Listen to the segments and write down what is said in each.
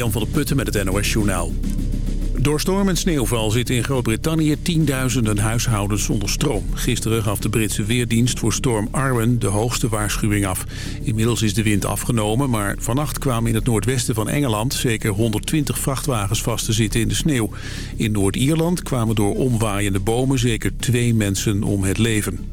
Jan van der Putten met het NOS Journaal. Door storm en sneeuwval zitten in Groot-Brittannië tienduizenden huishoudens zonder stroom. Gisteren gaf de Britse Weerdienst voor storm Arwen de hoogste waarschuwing af. Inmiddels is de wind afgenomen, maar vannacht kwamen in het noordwesten van Engeland zeker 120 vrachtwagens vast te zitten in de sneeuw. In Noord-Ierland kwamen door omwaaiende bomen zeker twee mensen om het leven.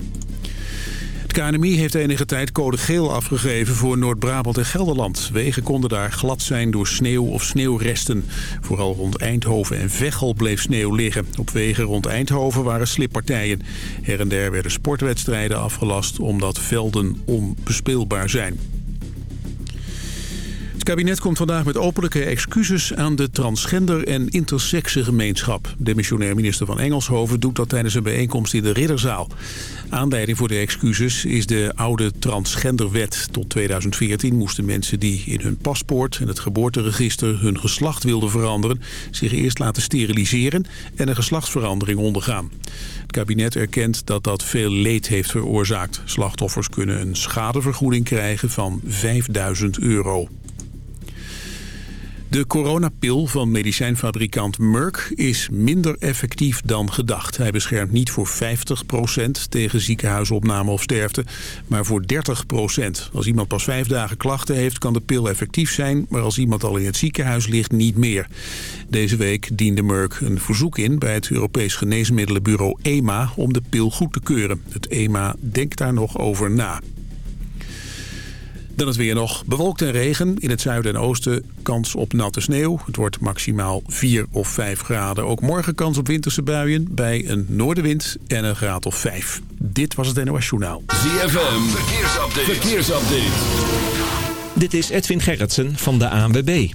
KNMI heeft enige tijd code geel afgegeven voor Noord-Brabant en Gelderland. Wegen konden daar glad zijn door sneeuw of sneeuwresten. Vooral rond Eindhoven en Veghel bleef sneeuw liggen. Op wegen rond Eindhoven waren slippartijen. Her en der werden sportwedstrijden afgelast omdat velden onbespeelbaar zijn. Kabinet komt vandaag met openlijke excuses aan de transgender- en intersexengemeenschap. Demissionair minister van Engelshoven doet dat tijdens een bijeenkomst in de Ridderzaal. Aanleiding voor de excuses is de oude transgenderwet. Tot 2014 moesten mensen die in hun paspoort en het geboorteregister hun geslacht wilden veranderen... zich eerst laten steriliseren en een geslachtsverandering ondergaan. Het kabinet erkent dat dat veel leed heeft veroorzaakt. Slachtoffers kunnen een schadevergoeding krijgen van 5000 euro. De coronapil van medicijnfabrikant Merck is minder effectief dan gedacht. Hij beschermt niet voor 50% tegen ziekenhuisopname of sterfte, maar voor 30%. Als iemand pas vijf dagen klachten heeft, kan de pil effectief zijn... maar als iemand al in het ziekenhuis ligt, niet meer. Deze week diende Merck een verzoek in bij het Europees Geneesmiddelenbureau EMA... om de pil goed te keuren. Het EMA denkt daar nog over na. Dan het weer nog bewolkt en regen. In het zuiden en oosten kans op natte sneeuw. Het wordt maximaal 4 of 5 graden. Ook morgen kans op winterse buien bij een noordenwind en een graad of 5. Dit was het NOS Journaal. ZFM, verkeersupdate. verkeersupdate. Dit is Edwin Gerritsen van de ANWB.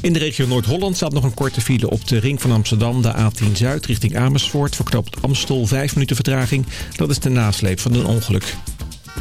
In de regio Noord-Holland staat nog een korte file op de ring van Amsterdam, de A10 Zuid, richting Amersfoort. Verknoopt Amstel 5 minuten vertraging. Dat is de nasleep van een ongeluk.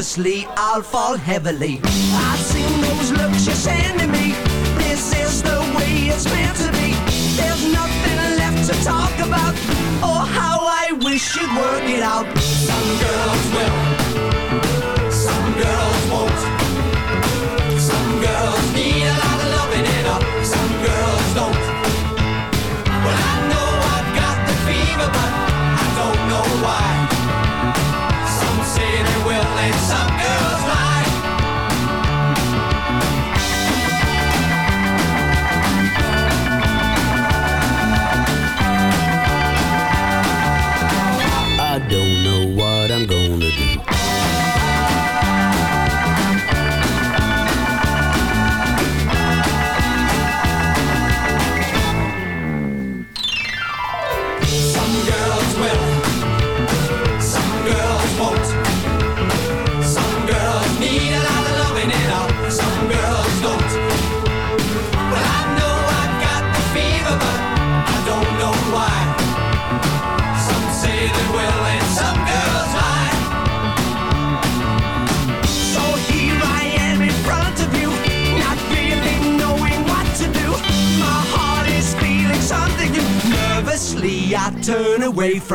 I'll fall heavily. I've seen those looks you're sending me. This is the way it's meant to be. There's nothing left to talk about. Oh, how I wish you'd work it out. Some girls will. Some girls. college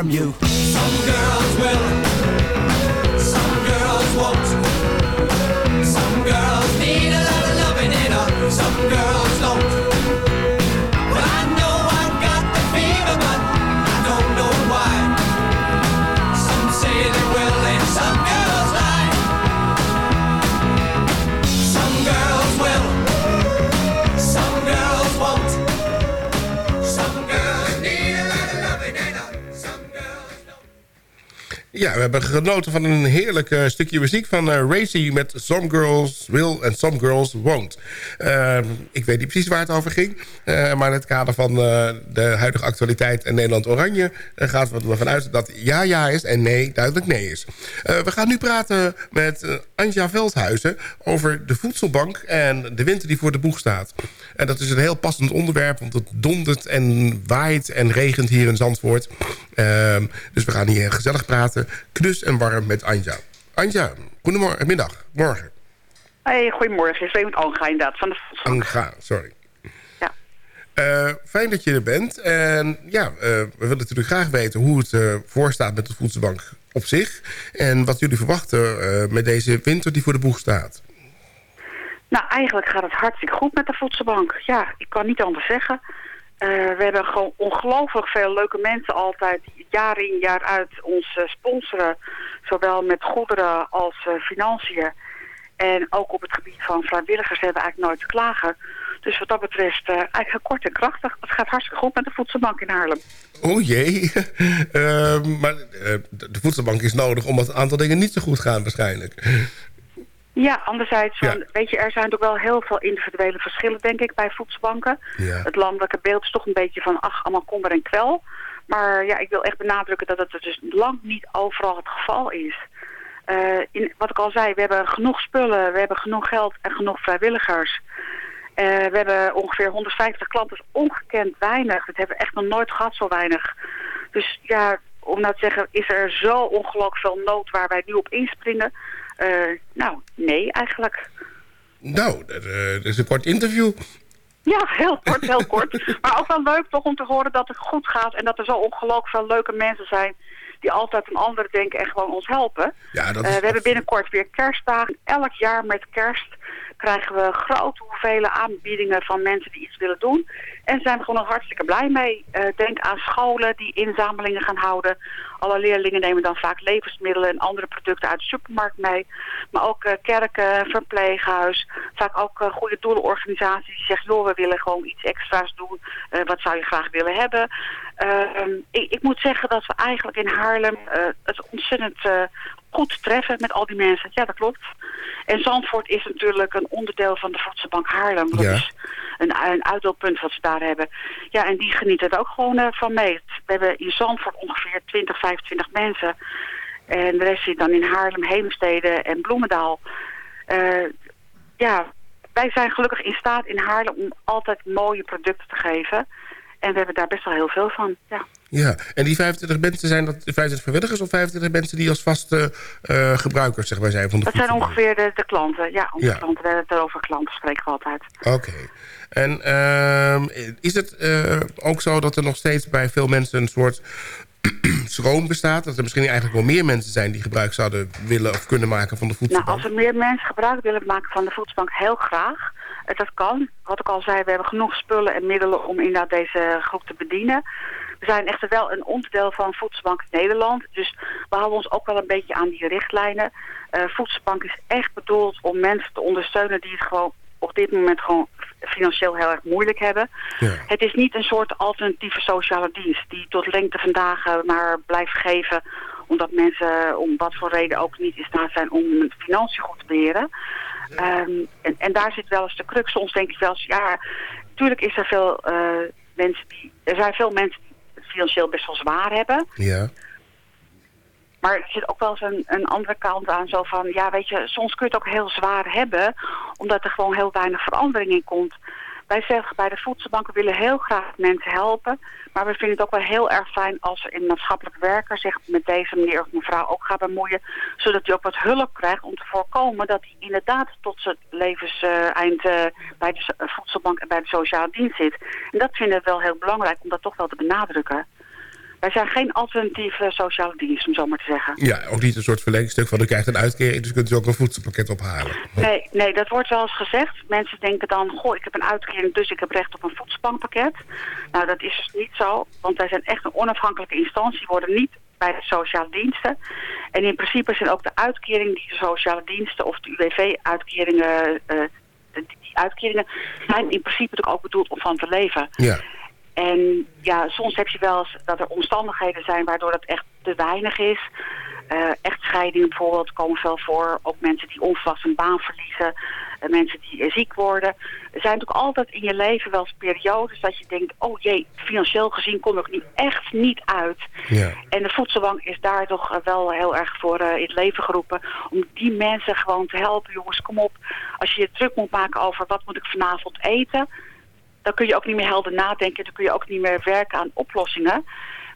from you. Hebben genoten van een heerlijk eh, stukje muziek van eh Racy met Some Girls Will and Some Girls Won't. Eh, ik weet niet precies waar het over ging, eh, maar in het kader van de huidige actualiteit en Nederland Oranje gaat we ervan uit dat ja ja is en nee duidelijk nee is. We gaan nu praten met Anja Veldhuizen over de voedselbank en de winter die voor de boeg staat. En dat is een heel passend onderwerp, want het dondert en waait en regent hier in Zandvoort. Ehm, dus we gaan hier gezellig praten, knus en warm met Anja. Anja, goedemorgen, middag, morgen. Hey, goedemorgen. Ik ben met Anga inderdaad, van de. Anga, sorry. Ja. Eh, fijn dat je er bent. En ja, eh, we willen natuurlijk graag weten hoe het uh, voorstaat met de voedselbank op zich. En wat jullie verwachten eh, met deze winter die voor de boeg staat. Nou, eigenlijk gaat het hartstikke goed met de voedselbank. Ja, ik kan niet anders zeggen. Eh, we hebben gewoon ongelooflijk veel leuke mensen altijd... jaar in jaar uit ons eh, sponsoren. Zowel met goederen als eh, financiën. En ook op het gebied van vrijwilligers hebben we eigenlijk nooit te klagen. Dus wat dat betreft eigenlijk kort en krachtig. Het gaat hartstikke goed met de voedselbank in Haarlem. Oh jee. Maar de voedselbank is nodig omdat een aantal dingen niet zo goed gaan waarschijnlijk. Ja, anderzijds, van, weet je, er zijn toch wel heel veel individuele verschillen, denk ik, bij voedselbanken. Ja. Het landelijke beeld is toch een beetje van, ach, allemaal kommer en kwel. Maar ja, ik wil echt benadrukken dat het dus lang niet overal het geval is. Eh, in, wat ik al zei, we hebben genoeg spullen, we hebben genoeg geld en genoeg vrijwilligers. Eh, we hebben ongeveer 150 klanten, dus ongekend weinig. Dat hebben we echt nog nooit gehad, zo weinig. Dus ja, om nou te zeggen, is er zo ongelooflijk veel nood waar wij nu op inspringen? Eh, nou, nee eigenlijk. Nou, dat, eh, dat is een kort interview. Ja, heel kort, heel kort. Maar ook wel leuk toch om te horen dat het goed gaat... en dat er zo ongelooflijk veel leuke mensen zijn... die altijd aan anderen denken en gewoon ons helpen. Ja, dat Eh, we hebben binnenkort weer kerstdagen. Elk jaar met kerst krijgen we grote hoeveelheden aanbiedingen van mensen die iets willen doen. En zijn gewoon hartstikke blij mee. Eh, denk aan scholen die inzamelingen gaan houden. Alle leerlingen nemen dan vaak levensmiddelen en andere producten uit de supermarkt mee. Maar ook eh, kerken, verpleeghuis, vaak ook eh, goede doelenorganisaties die zeggen... joh, we willen gewoon iets extra's doen. Wat zou je graag willen hebben? Ehm, ik, ik moet zeggen dat we eigenlijk in Haarlem het ontzettend goed treffen met al die mensen. Ja, dat klopt. En Zandvoort is natuurlijk een onderdeel van de Voedselbank Haarlem. Dat Ja. is een, een uitdeelpunt wat ze daar hebben. Ja, en die genieten er ook gewoon eh, van mee. We hebben in Zandvoort ongeveer 20, 25 mensen. En de rest zit dan in Haarlem, Heemstede en Bloemendaal. Eh, ja, wij zijn gelukkig in staat in Haarlem om altijd mooie producten te geven. En we hebben daar best wel heel veel van, ja. Ja, en die 25 mensen zijn dat 25 vrijwilligers of 25 mensen die als vaste eh, gebruikers zeg maar, zijn van de Dat zijn ongeveer de, de klanten. Ja, onze Ja. klanten. We hebben het over klanten spreken we altijd. Oké. En ehm, is het eh, ook zo dat er nog steeds bij veel mensen een soort schroom bestaat? Dat er misschien eigenlijk wel meer mensen zijn die gebruik zouden willen of kunnen maken van de Nou, voedselbank? als er meer mensen gebruik willen maken van de voedselbank, heel graag. Dat kan. Wat ik al zei, we hebben genoeg spullen en middelen om inderdaad deze groep te bedienen. We zijn echter wel een onderdeel van Voedselbank Nederland. Dus we houden ons ook wel een beetje aan die richtlijnen. Eh, Voedselbank is echt bedoeld om mensen te ondersteunen die het gewoon op dit moment gewoon financieel heel erg moeilijk hebben. Ja. Het is niet een soort alternatieve sociale dienst die tot lengte van dagen maar blijft geven omdat mensen om wat voor reden ook niet in staat zijn om hun financiën goed te beheren. Ehm, en, en daar zit wel eens de crux. Soms denk ik wel eens, ja, natuurlijk is er veel eh, mensen die, er zijn veel mensen financieel best wel zwaar hebben. Ja. Maar er zit ook wel eens een, een andere kant aan. Zo van, ja weet je, soms kun je het ook heel zwaar hebben. Omdat er gewoon heel weinig verandering in komt. Wij zeggen bij de voedselbanken willen heel graag mensen helpen. Maar we vinden het ook wel heel erg fijn als een maatschappelijk werker zich met deze meneer of mevrouw ook gaat bemoeien. Zodat hij ook wat hulp krijgt om te voorkomen dat hij inderdaad tot zijn levenseind eh, bij de voedselbank en bij de sociale dienst zit. En dat vinden we wel heel belangrijk om dat toch wel te benadrukken. Wij zijn geen alternatieve sociale dienst, om zo maar te zeggen. ja, ook niet een soort verlengstuk van... u krijgt een uitkering, dus kunt u ook een voedselpakket ophalen. Nee, nee, dat wordt wel eens gezegd. Mensen denken dan, goh, ik heb een uitkering, dus ik heb recht op een voedselbankpakket. Nou, dat is dus niet zo, want wij zijn echt een onafhankelijke instantie, worden niet bij de sociale diensten. En in principe zijn ook de uitkeringen die de sociale diensten of de UWV-uitkeringen, eh, die die uitkeringen zijn in principe natuurlijk ook bedoeld om van te leven. Ja. En ja, soms heb je wel eens dat er omstandigheden zijn waardoor dat echt te weinig is. Eh echtscheidingen bijvoorbeeld komen veel voor. Ook mensen die onverwachts een baan verliezen. eh, mensen die eh, ziek worden. Er zijn natuurlijk altijd in je leven wel eens periodes dat je denkt... oh jee, financieel gezien kom ik nu echt niet uit. Ja. En de voedselbank is daar toch wel heel erg voor in het leven geroepen. Om die mensen gewoon te helpen. Jongens, kom op. Als je je druk moet maken over wat moet ik vanavond eten dan kun je ook niet meer helder nadenken. Dan kun je ook niet meer werken aan oplossingen.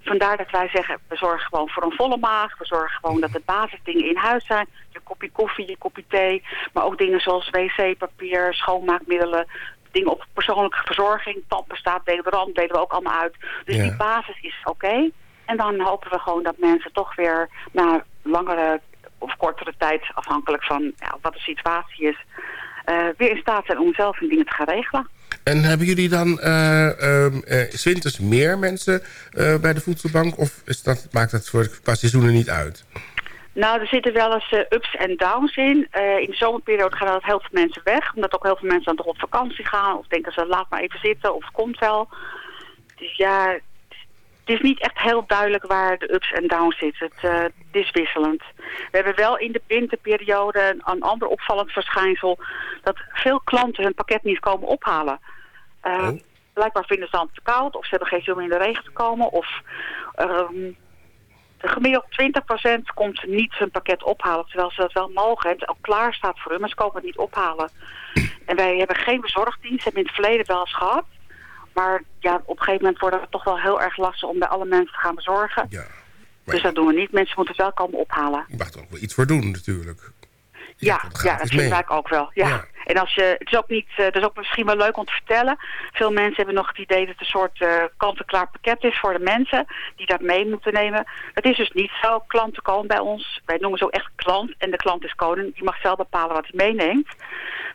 Vandaar dat wij zeggen, we zorgen gewoon voor een volle maag. We zorgen gewoon dat de basisdingen in huis zijn. Je kopje koffie, je kopje thee. Maar ook dingen zoals wc-papier, schoonmaakmiddelen. Dingen op persoonlijke verzorging. Tandpasta, deodorant deden we ook allemaal uit. Dus Ja. die basis is oké. En dan hopen we gewoon dat mensen toch weer na langere of kortere tijd... afhankelijk van ja, wat de situatie is... eh, weer in staat zijn om zelf hun dingen te gaan regelen. En hebben jullie dan 's winters meer mensen eh, bij de voedselbank? Of is dat, maakt dat voor qua seizoenen niet uit? Nou, er zitten wel eens ups en downs in. In de zomerperiode gaan er heel veel mensen weg. Omdat ook heel veel mensen dan toch op vakantie gaan. Of denken ze, laat maar even zitten. Of het komt wel. Dus ja, het is niet echt heel duidelijk waar de ups en downs zitten. Het, is wisselend. We hebben wel in de winterperiode een ander opvallend verschijnsel. Dat veel klanten hun pakket niet komen ophalen. Eh, Oh. Blijkbaar vinden ze het dan te koud. Of ze hebben geen zin om in de regen te komen. Of... ehm, gemiddeld 20% komt niet hun pakket ophalen, terwijl ze dat wel mogen. Het al klaar staat voor hun, maar ze komen het niet ophalen. En wij hebben geen bezorgdienst, hebben in het verleden wel eens gehad. Maar ja, op een gegeven moment wordt het toch wel heel erg lastig om bij alle mensen te gaan bezorgen. Ja. Dus dat doen we niet. Mensen moeten het wel komen ophalen. Je mag er ook wel iets voor doen natuurlijk. Ja, ja, dat dus mee. wij ook wel. Ja. Ja. En als je, het is ook niet, eh, dat is ook misschien wel leuk om te vertellen. Veel mensen hebben nog het idee dat het een soort eh kant-en-klaar pakket is voor de mensen die dat mee moeten nemen. Dat is dus niet zo. Klanten komen bij ons. Wij noemen zo echt klant. En de klant is koning. Die mag zelf bepalen wat hij meeneemt.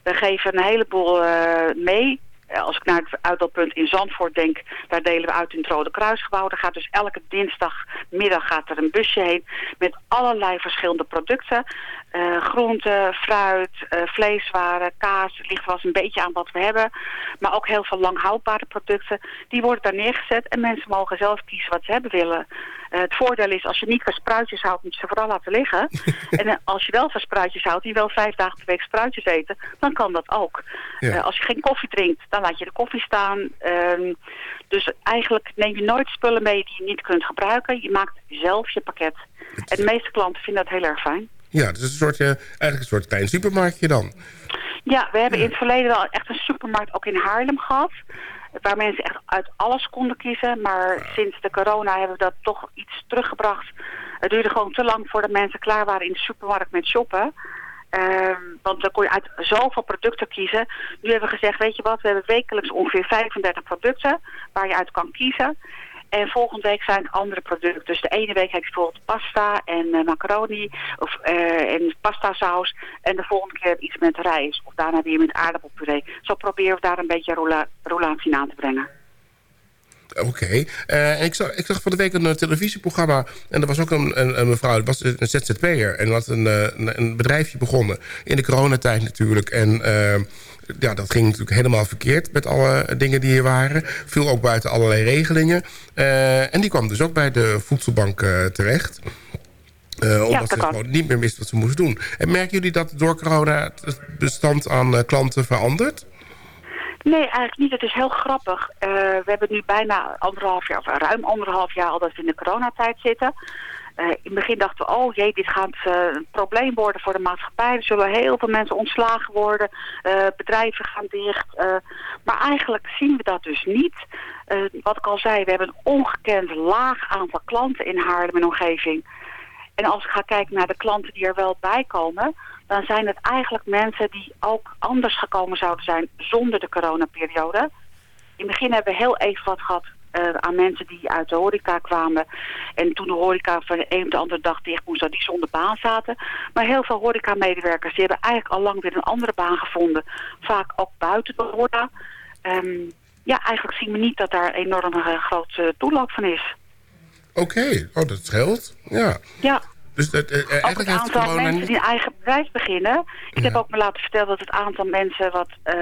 We geven een heleboel eh, mee. Als ik naar het uitdeelpunt in Zandvoort denk, daar delen we uit in het Rode Kruisgebouw. Daar gaat dus elke dinsdagmiddag gaat er een busje heen met allerlei verschillende producten. Eh groenten, fruit, eh, vleeswaren, kaas, het ligt wel eens een beetje aan wat we hebben. Maar ook heel veel lang houdbare producten. Die worden daar neergezet en mensen mogen zelf kiezen wat ze hebben willen. Eh, het voordeel is, als je niet van spruitjes houdt, moet je ze vooral laten liggen. en als je wel van spruitjes houdt, die wil vijf dagen per week spruitjes eten, dan kan dat ook. Ja. Als je geen koffie drinkt, dan laat je de koffie staan. Ehm, dus eigenlijk neem je nooit spullen mee die je niet kunt gebruiken. Je maakt zelf je pakket. En de meeste klanten vinden dat heel erg fijn. Ja, het is een soort, eh, eigenlijk een soort klein supermarktje dan. Ja, we hebben in het verleden wel echt een supermarkt ook in Haarlem gehad. Waar mensen echt uit alles konden kiezen. Maar sinds de corona hebben we dat toch iets teruggebracht. Het duurde gewoon te lang voordat mensen klaar waren in de supermarkt met shoppen. Ehm, want dan kon je uit zoveel producten kiezen. Nu hebben we gezegd, weet je wat, we hebben wekelijks ongeveer 35 producten waar je uit kan kiezen. En volgende week zijn het andere producten. Dus de ene week heb je bijvoorbeeld pasta en eh, macaroni of, eh, en pasta saus. En de volgende keer iets met rijst. Of daarna weer met aardappelpuree. Zo proberen we daar een beetje rola roulatie aan te brengen. Oké. Eh, en ik, zag, ik zag van de week een eh, televisieprogramma... en er was ook een, een, mevrouw, dat was een ZZP'er... en had een, eh, een, bedrijfje begonnen. In de coronatijd natuurlijk. En eh, ja, dat ging natuurlijk helemaal verkeerd... met alle dingen die er waren. Viel ook buiten allerlei regelingen. Eh, en die kwam dus ook bij de voedselbank eh, terecht... Eh, omdat dat ze gewoon niet meer wist wat ze moest doen. En merken jullie dat door corona het bestand aan klanten verandert? Nee, eigenlijk niet. Het is heel grappig. We hebben nu bijna anderhalf jaar, of ruim anderhalf jaar al dat we in de coronatijd zitten. Eh, in het begin dachten we, oh jee, dit gaat eh, een probleem worden voor de maatschappij. Er zullen heel veel mensen ontslagen worden. eh, bedrijven gaan dicht. maar eigenlijk zien we dat dus niet. Wat ik al zei, we hebben een ongekend laag aantal klanten in Haarlem en omgeving. En als ik ga kijken naar de klanten die er wel bij komen... dan zijn het eigenlijk mensen die ook anders gekomen zouden zijn zonder de coronaperiode. In het begin hebben we heel even wat gehad eh, aan mensen die uit de horeca kwamen. En toen de horeca van de een op de andere dag dicht moest, dat die zonder baan zaten. Maar heel veel horeca-medewerkers hebben eigenlijk al lang weer een andere baan gevonden. Vaak ook buiten de horeca. Ehm, ja, eigenlijk zien we niet dat daar een enorm eh, grote toeloop van is. Oké, oh, dat scheelt. Ja. Ja, Dus het, eh, eigenlijk het heeft aantal corona mensen niet... die een eigen bedrijf beginnen. Ik heb ook me laten vertellen dat het aantal mensen wat eh,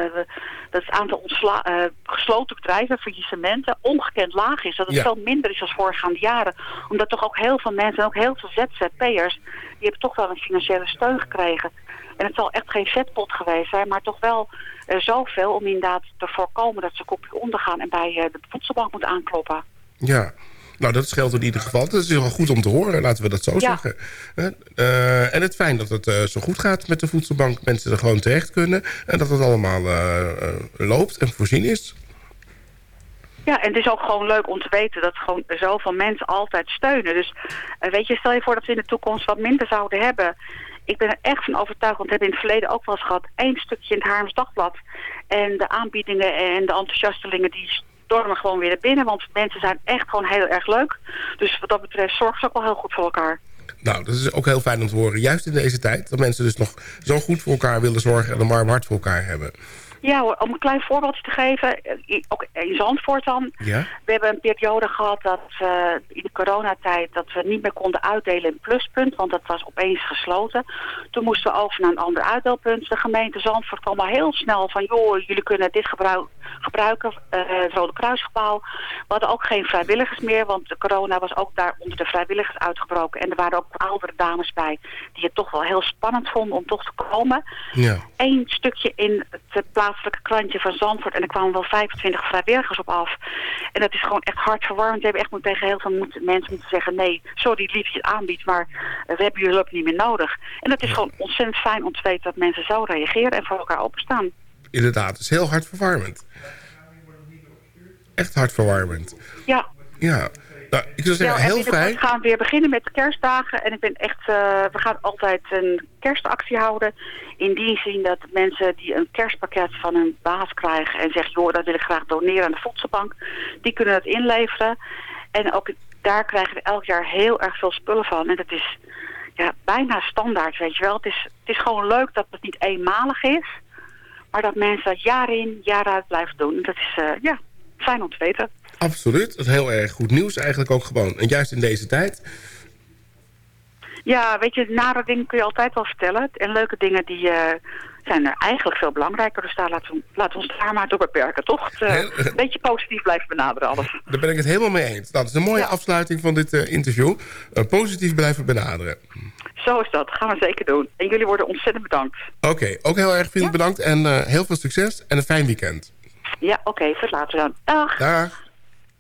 dat het aantal ontsla eh, gesloten bedrijven, faillissementen, ongekend laag is. Dat het Ja. veel minder is dan voorgaande jaren. Omdat toch ook heel veel mensen, en ook heel veel ZZP'ers, die hebben toch wel een financiële steun gekregen. En het zal echt geen vetpot geweest zijn, maar toch wel eh, zoveel om inderdaad te voorkomen dat ze kopje ondergaan en bij eh, de voedselbank moeten aankloppen. Ja. Nou, dat scheelt in ieder geval. Dat is wel goed om te horen, laten we dat zo zeggen. Eh, en het fijn dat het eh, zo goed gaat met de voedselbank. Mensen er gewoon terecht kunnen. En dat het allemaal eh, loopt en voorzien is. Ja, en het is ook gewoon leuk om te weten dat gewoon zoveel mensen altijd steunen. Dus weet je, stel je voor dat we in de toekomst wat minder zouden hebben. Ik ben er echt van overtuigd, want we hebben in het verleden ook wel eens gehad... één stukje in het Haarlems Dagblad. En de aanbiedingen en de enthousiastelingen die stormen gewoon weer binnen. Want mensen zijn echt gewoon heel erg leuk. Dus wat dat betreft zorgen ze ook wel heel goed voor elkaar. Nou, dat is ook heel fijn om te horen. Juist in deze tijd. Dat mensen dus nog zo goed voor elkaar willen zorgen... en een warm hart voor elkaar hebben. Ja hoor, om een klein voorbeeldje te geven, eh, ook in Zandvoort dan. Ja? We hebben een periode gehad dat in de coronatijd dat we niet meer konden uitdelen in pluspunt, want dat was opeens gesloten. Toen moesten we over naar een ander uitdeelpunt. De gemeente Zandvoort kwam al heel snel van, joh, jullie kunnen dit gebruik, gebruiken, eh, het Rode Kruisgebouw. We hadden ook geen vrijwilligers meer, want de corona was ook daar onder de vrijwilligers uitgebroken. En er waren ook oudere dames bij die het toch wel heel spannend vonden om toch te komen Ja. één stukje in het eh, plaatselijke krantje van Zandvoort. En er kwamen wel 25 vrijwilligers op af. En dat is gewoon echt hartverwarmend. We hebben echt moet tegen heel veel mensen moeten zeggen... nee, sorry lief je het aanbiedt, maar we hebben jullie hulp niet meer nodig. En dat is gewoon ontzettend fijn om te weten dat mensen zo reageren... en voor elkaar openstaan. Inderdaad, het is heel hartverwarmend. Echt hartverwarmend. Ja, Ja. Nou, ik zou zeggen, heel binnenkort fijn. gaan we weer beginnen met de kerstdagen. En ik ben echt, eh, we gaan altijd een kerstactie houden. In die zin dat mensen die een kerstpakket van hun baas krijgen en zeggen, joh, dat wil ik graag doneren aan de voedselbank. Die kunnen het inleveren. En ook daar krijgen we elk jaar heel erg veel spullen van. En dat is ja, bijna standaard, weet je wel. Het is, het is gewoon leuk dat het niet eenmalig is. Maar dat mensen dat jaar in, jaar uit blijven doen. En dat is, eh, ja, fijn om te weten. Absoluut. Dat is heel erg goed nieuws eigenlijk ook gewoon. En juist in deze tijd. Ja, weet je, nare dingen kun je altijd wel vertellen. En leuke dingen die eh, zijn er eigenlijk veel belangrijker. Dus daar laten we, laten we ons daar maar door beperken, toch? Het, eh, Heel- een beetje positief blijven benaderen alles. Daar ben ik het helemaal mee eens. Nou, dat is een mooie Ja. afsluiting van dit eh, interview. Positief blijven benaderen. Zo is dat, gaan we zeker doen. En jullie worden ontzettend bedankt. Oké, ook heel erg vriendelijk Ja. bedankt. En heel veel succes en een fijn weekend. Ja, oké, tot later dan. Dag. Dag.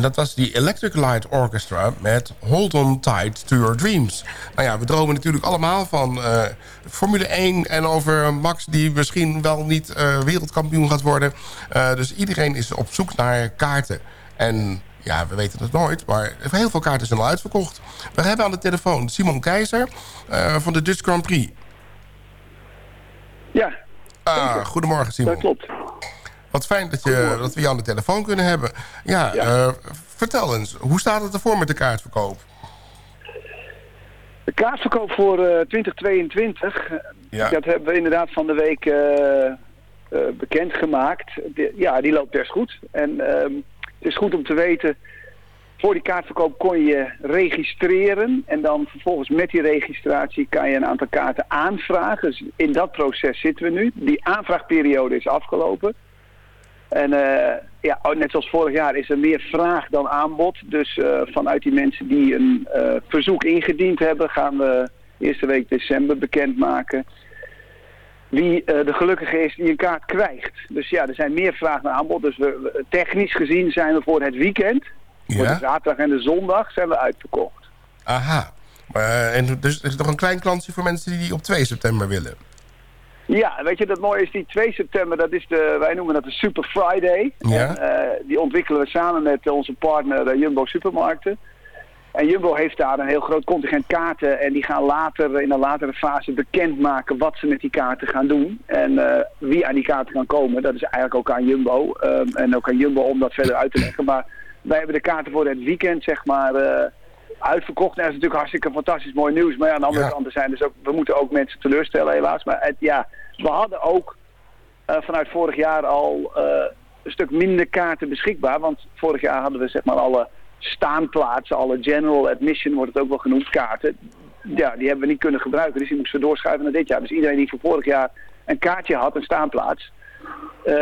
En dat was die Electric Light Orchestra met Hold On Tight To Your Dreams. Nou ja, we dromen natuurlijk allemaal van eh, Formule 1... en over Max die misschien wel niet eh, wereldkampioen gaat worden. Eh, dus iedereen is op zoek naar kaarten. En ja, we weten het nooit, maar heel veel kaarten zijn al uitverkocht. We hebben aan de telefoon Simon Keizer van de Dutch Grand Prix. Ja, Ah, goedemorgen Simon. dat klopt. Wat fijn dat, je, dat we je aan de telefoon kunnen hebben. Ja, eh, vertel eens, hoe staat het ervoor met de kaartverkoop? De kaartverkoop voor eh, 2022, eh, Ja. dat hebben we inderdaad van de week eh, eh, bekendgemaakt. De- ja, die loopt best goed. En ehm, het is goed om te weten, voor die kaartverkoop kon je registreren. En dan vervolgens met die registratie kan je een aantal kaarten aanvragen. Dus in dat proces zitten we nu. Die aanvraagperiode is afgelopen. En eh, ja, oh, net zoals vorig jaar is er meer vraag dan aanbod. Dus eh, vanuit die mensen die een eh, verzoek ingediend hebben... gaan we eerste week december bekendmaken... wie de gelukkige is die een kaart krijgt. Dus ja, er zijn meer vraag dan aanbod. Dus we, technisch gezien zijn we voor het weekend... voor de Ja? zaterdag en de zondag zijn we uitverkocht. Aha. En dus er is nog een klein klantje voor mensen die op 2 september willen. Ja, weet je, dat mooie is die 2 september, dat is de, wij noemen dat de Super Friday. Ja. En, eh, die ontwikkelen we samen met onze partner eh, Jumbo Supermarkten. En Jumbo heeft daar een heel groot contingent kaarten en die gaan later, in een latere fase bekendmaken wat ze met die kaarten gaan doen. En eh, wie aan die kaarten kan komen, dat is eigenlijk ook aan Jumbo. ehm, en ook aan Jumbo om dat verder uit te leggen. Maar wij hebben de kaarten voor het weekend, zeg maar, eh, uitverkocht. En dat is natuurlijk hartstikke fantastisch mooi nieuws. Maar ja, aan de andere Ja. kant zijn dus ook, we moeten ook mensen teleurstellen helaas. Maar het, ja, we hadden ook eh, vanuit vorig jaar al eh, een stuk minder kaarten beschikbaar. Want vorig jaar hadden we zeg maar alle staanplaatsen, alle general admission wordt het ook wel genoemd, kaarten. Ja, die hebben we niet kunnen gebruiken. Dus die moesten we doorschuiven naar dit jaar. Dus iedereen die voor vorig jaar een kaartje had, een staanplaats, eh,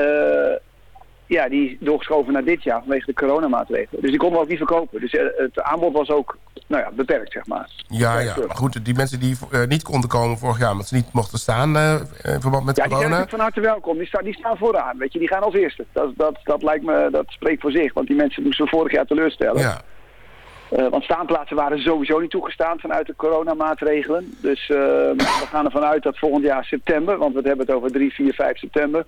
ja, die is doorgeschoven naar dit jaar vanwege de coronamaatregelen. Dus die konden we ook niet verkopen. Dus eh, het aanbod was ook nou ja, beperkt, zeg maar. Ja, ja. Maar goed, die mensen die eh, niet konden komen vorig jaar... omdat ze niet mochten staan eh, in verband met Ja, die zijn corona... natuurlijk van harte welkom. Die, staan, die staan vooraan, weet je. Die gaan als eerste. Dat, dat, dat lijkt me, dat spreekt voor zich. Want die mensen moesten we vorig jaar teleurstellen. Ja, want staanplaatsen waren sowieso niet toegestaan vanuit de coronamaatregelen. Dus we gaan ervan uit dat volgend jaar september, want we hebben het over 3, 4, 5 september.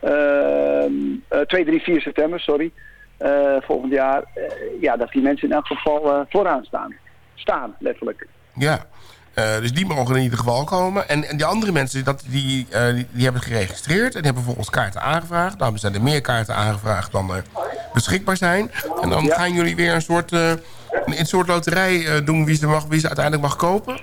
Ehm, eh 2, 3, 4 september, sorry. Eh, volgend jaar, eh, ja, dat die mensen in elk geval eh, vooraan staan. Staan, letterlijk. ja. Dus die mogen in ieder geval komen. En, en die andere mensen, dat, die, die, die hebben geregistreerd... en die hebben volgens kaarten aangevraagd. Nou, er zijn er meer kaarten aangevraagd dan er beschikbaar zijn. En dan Ja. gaan jullie weer een soort, eh, een, een soort loterij doen... Wie ze, mag, wie ze uiteindelijk mag kopen?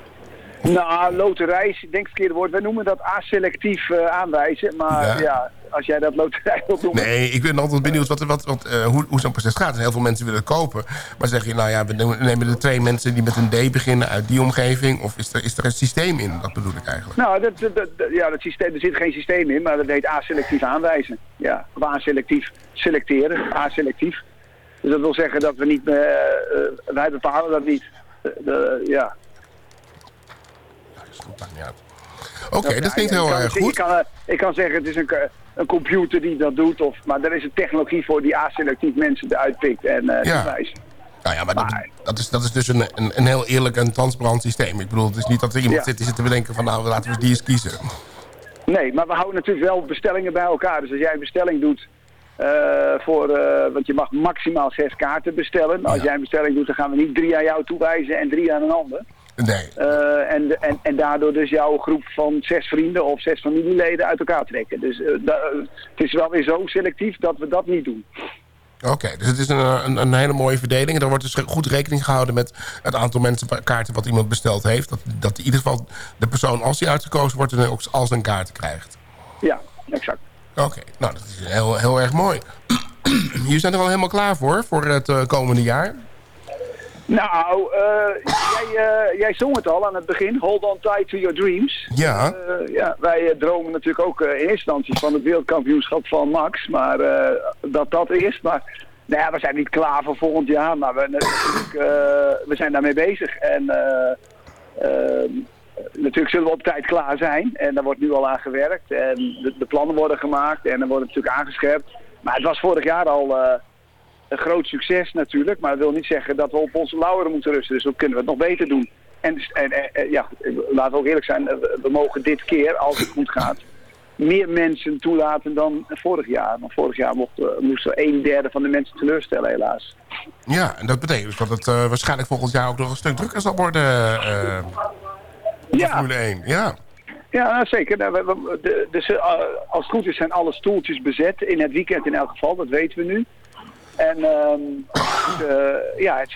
Nou, loterij denk ik het verkeerde woord. Wij noemen dat aselectief eh, aanwijzen. Maar Ja. ja. als jij dat loterij wilt noemen... Nee, ik ben altijd benieuwd wat, wat, wat, eh, hoe, hoe zo'n proces gaat. En heel veel mensen willen kopen. Maar zeg je, nou ja, we nemen er twee mensen die met een D beginnen uit die omgeving. Of is er, is er een systeem in? Dat bedoel ik eigenlijk. Nou, dat, dat, dat- ja, dat systeem, er zit geen systeem in, maar dat heet aselectief aanwijzen. Ja, of aselectief selecteren, aselectief. Dus dat wil zeggen dat we niet, eh, wij bepalen dat niet. Eh, de- ja. Dat maakt niet uit. Oké, dat klinkt Ja, heel ik kan- erg Ik goed. kan, eh, ik kan zeggen, het is een, ka- een computer die dat doet. Of, maar er is een technologie voor die aselectief mensen eruit pikt en eh Ja. Nou ja, maar dat, dat, is, dat is dus een, een, een heel eerlijk en transparant systeem. Ik bedoel, het is niet dat er iemand Ja. zit die zit te bedenken van... nou, laten we die eens kiezen. Nee, maar we houden natuurlijk wel bestellingen bij elkaar. Dus als jij een bestelling doet eh, voor, eh, want je mag maximaal zes kaarten bestellen. Als jij een bestelling doet, dan gaan we niet drie aan jou toewijzen en drie aan een ander. Nee. Eh, en, en, en daardoor dus jouw groep van zes vrienden of zes familieleden uit elkaar trekken. Dus eh, da- eh, het is wel weer zo selectief dat we dat niet doen. Oké, dus het is een, een, een hele mooie verdeling. En er wordt dus goed rekening gehouden met het aantal mensen kaarten wat iemand besteld heeft. Dat, dat in ieder geval de persoon, als hij uitgekozen wordt, dan ook al zijn kaarten krijgt. Ja, exact. Oké, nou dat is heel, heel erg mooi. Jullie zijn er al helemaal klaar voor, voor het komende jaar? Nou, eh, jij, eh, jij zong het al aan het begin. Hold on tight to your dreams. Ja. Eh, ja, wij dromen natuurlijk ook in eerste instantie van het wereldkampioenschap van Max. Maar dat dat is. Maar nou ja, we zijn niet klaar voor volgend jaar. Maar we, natuurlijk, eh, we zijn daarmee bezig. En natuurlijk zullen we op tijd klaar zijn. En daar wordt nu al aan gewerkt. En de, de plannen worden gemaakt. En er wordt natuurlijk aangescherpt. Maar het was vorig jaar al... eh, een groot succes natuurlijk, maar dat wil niet zeggen dat we op onze lauweren moeten rusten. Dus dan kunnen we het nog beter doen. En, en, en- ja, laten we ook eerlijk zijn, eh, we mogen dit keer, als het goed gaat, meer mensen toelaten dan vorig jaar. Want vorig jaar mochten, we- moesten we een derde van de mensen teleurstellen helaas. Ja, en dat betekent dus dat het eh, waarschijnlijk volgend jaar ook nog een stuk drukker zal worden. eh Ja. Formule 1. Ja. Ja, nou, zeker. Nou, we- we- de- dus, eh, als het goed is zijn alle stoeltjes bezet, in het weekend in elk geval, dat weten we nu. En ehm, eh, ja, het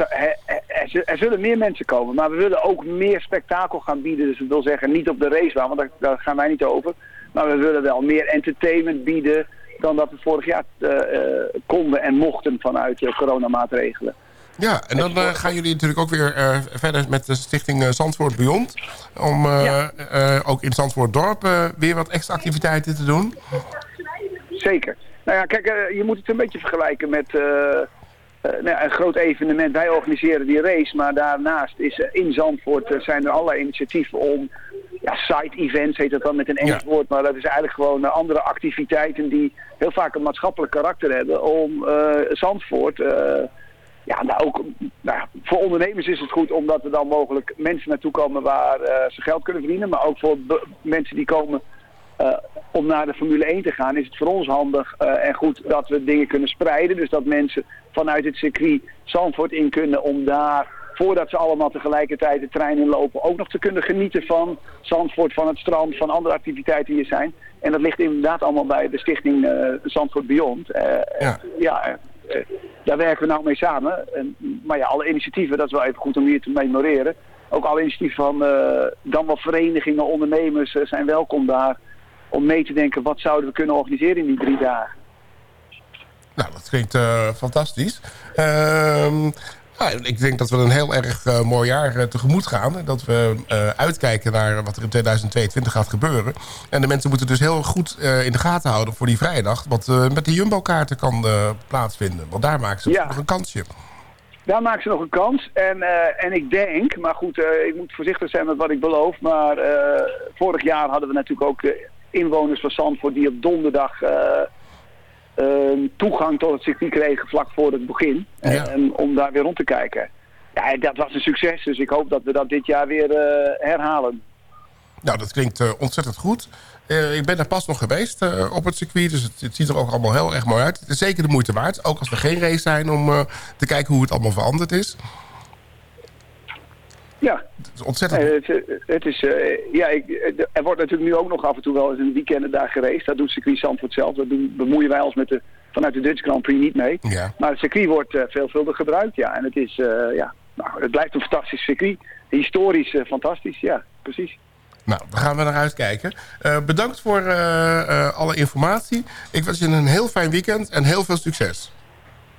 er, er zullen meer mensen komen, maar we willen ook meer spektakel gaan bieden. Dus dat wil zeggen, niet op de racebaan, want daar, daar gaan wij niet over. Maar we willen wel meer entertainment bieden dan dat we vorig jaar eh, eh, konden en mochten vanuit de coronamaatregelen. Ja, en dan eh, gaan jullie natuurlijk ook weer eh, verder met de stichting eh, Zandvoort Beyond. Om eh, eh, ook in Zandvoort Dorp eh, weer wat extra activiteiten te doen. Zeker. Nou ja, kijk, eh, je moet het een beetje vergelijken met eh, eh, nou een groot evenement. Wij organiseren die race, maar daarnaast is in Zandvoort zijn er allerlei initiatieven om ja, side-events heet dat dan met een Engels woord, maar dat is eigenlijk gewoon andere activiteiten die heel vaak een maatschappelijk karakter hebben om Zandvoort... ja, nou ook, nou, voor ondernemers is het goed omdat er dan mogelijk mensen naartoe komen waar ze geld kunnen verdienen. Maar ook voor mensen die komen om naar de Formule 1 te gaan, is het voor ons handig eh, en goed dat we dingen kunnen spreiden. Dus dat mensen vanuit het circuit Zandvoort in kunnen om daar, voordat ze allemaal tegelijkertijd de trein inlopen, ook nog te kunnen genieten van Zandvoort, van het strand, van andere activiteiten die er zijn. En dat ligt inderdaad allemaal bij de stichting eh, Zandvoort Beyond. Eh, Ja. ja, eh, eh, daar werken we nou mee samen. En, maar ja, alle initiatieven, dat is wel even goed om hier te memoreren. Ook alle initiatieven van eh, dan wel verenigingen, ondernemers eh, zijn welkom daar. Om mee te denken, wat zouden we kunnen organiseren in die drie dagen. Nou, dat klinkt eh, fantastisch. Ehm, nou, ik denk dat we een heel erg eh, mooi jaar eh, tegemoet gaan. En Dat we uitkijken naar wat er in 2022 gaat gebeuren. En de mensen moeten dus heel goed in de gaten houden voor die vrijdag. Wat met de Jumbo-kaarten kan plaatsvinden. Want daar maken ze Ja. nog een kansje. Daar maken ze nog een kans. En, en ik denk, maar goed, ik moet voorzichtig zijn met wat ik beloof. Maar vorig jaar hadden we natuurlijk ook inwoners van Zandvoort die op donderdag eh, toegang tot het circuit kregen vlak voor het begin. Ja. En om daar weer rond te kijken. Ja, dat was een succes. Dus ik hoop dat we dat dit jaar weer eh, herhalen. Nou, dat klinkt eh, ontzettend goed. Ik ben er pas nog geweest op het circuit. Dus het, het ziet er ook allemaal heel erg mooi uit. Het is zeker de moeite waard. Ook als er geen race zijn om te kijken hoe het allemaal veranderd is. Ja, Het is ontzettend Nee, het, het is, eh, ja, ik, eh, er wordt natuurlijk nu ook nog af en toe wel eens een weekend daar gereisd. Dat doet circuit Zandvoort zelf. Dat doen, bemoeien wij ons met de, vanuit de Dutch Grand Prix niet mee. Ja. Maar het circuit wordt eh, veelvuldig gebruikt, ja. En het is, eh, ja, nou, het blijft een fantastisch circuit. Historisch eh, fantastisch, ja, precies. Nou, daar gaan we naar uitkijken. Eh, bedankt voor eh, eh, alle informatie. Ik wens je een heel fijn weekend en heel veel succes.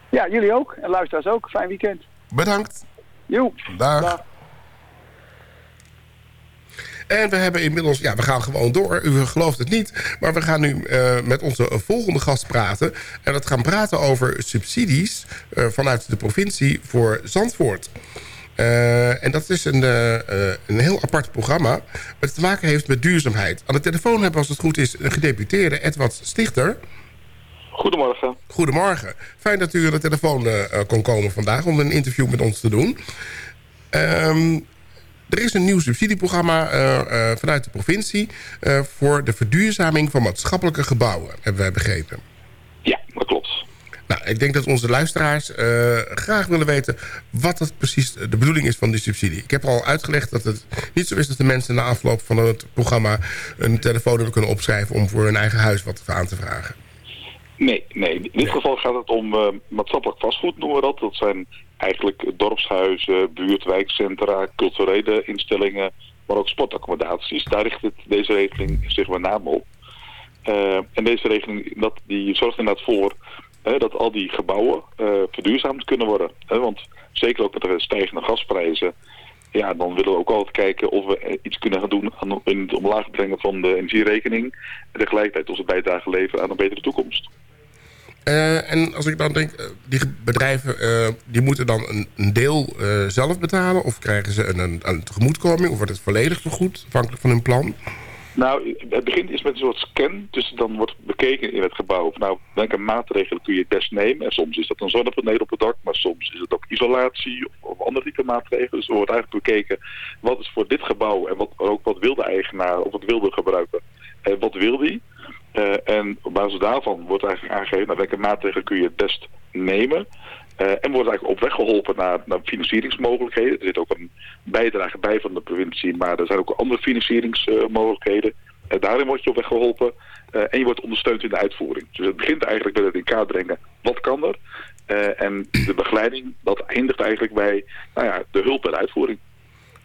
Ja, jullie ook. En luisteraars ook. Fijn weekend. Bedankt. Joe. Dag. Dag. En we hebben inmiddels, ja, we gaan gewoon door. U gelooft het niet. Maar we gaan nu eh, met onze volgende gast praten. En dat gaan praten over subsidies eh, vanuit de provincie voor Zandvoort. Eh, en dat is een, een heel apart programma... wat te maken heeft met duurzaamheid. Aan de telefoon hebben, als het goed is, een gedeputeerde Edward Stichter. Goedemorgen. Goedemorgen. Fijn dat u aan de telefoon kon komen vandaag... om een interview met ons te doen. Ehm, er is een nieuw subsidieprogramma eh, eh, vanuit de provincie... eh, voor de verduurzaming van maatschappelijke gebouwen, hebben wij begrepen. Ja, dat klopt. Nou, ik denk dat onze luisteraars graag willen weten... wat dat precies de bedoeling is van die subsidie. Ik heb al uitgelegd dat het niet zo is dat de mensen... na afloop van het programma een telefoonnummer kunnen opschrijven... om voor hun eigen huis wat aan te vragen. Nee, nee. In dit geval gaat het om maatschappelijk vastgoed, noemen we dat. Dat zijn eigenlijk dorpshuizen, buurt, wijkcentra, culturele instellingen, maar ook sportaccommodaties. Daar richt het, deze regeling zich met name op. Eh, en deze regeling dat, die zorgt inderdaad voor dat al die gebouwen eh, verduurzaamd kunnen worden. Want zeker ook met de stijgende gasprijzen, ja, dan willen we ook altijd kijken of we iets kunnen gaan doen aan, in het omlaag brengen van de energierekening. En tegelijkertijd onze bijdrage leveren aan een betere toekomst. Eh, en als ik dan denk, eh, die bedrijven eh, die moeten dan een, deel zelf betalen... of krijgen ze een, een, een tegemoetkoming of wordt het volledig vergoed... afhankelijk van hun plan? Nou, het begint is met een soort scan. Dus dan wordt bekeken in het gebouw. Van, nou, welke maatregelen kun je het best nemen? En soms is dat een zonnepaneel op het dak, maar soms is het ook isolatie of, of andere type maatregelen. Dus er wordt eigenlijk bekeken wat is voor dit gebouw en wat, ook wat wil de eigenaar of wat wil de gebruiker. Wat wil die? Eh, en op basis daarvan wordt eigenlijk aangegeven nou, welke maatregelen kun je het best nemen. Eh, en wordt eigenlijk op weg geholpen naar, naar financieringsmogelijkheden. Er zit ook een bijdrage bij van de provincie, maar er zijn ook andere financieringsmogelijkheden. Uh, daarin word je op weg geholpen eh, en je wordt ondersteund in de uitvoering. Dus het begint eigenlijk met het in kaart brengen, wat kan er? Eh, en de begeleiding, dat eindigt eigenlijk bij nou ja, de hulp bij de uitvoering.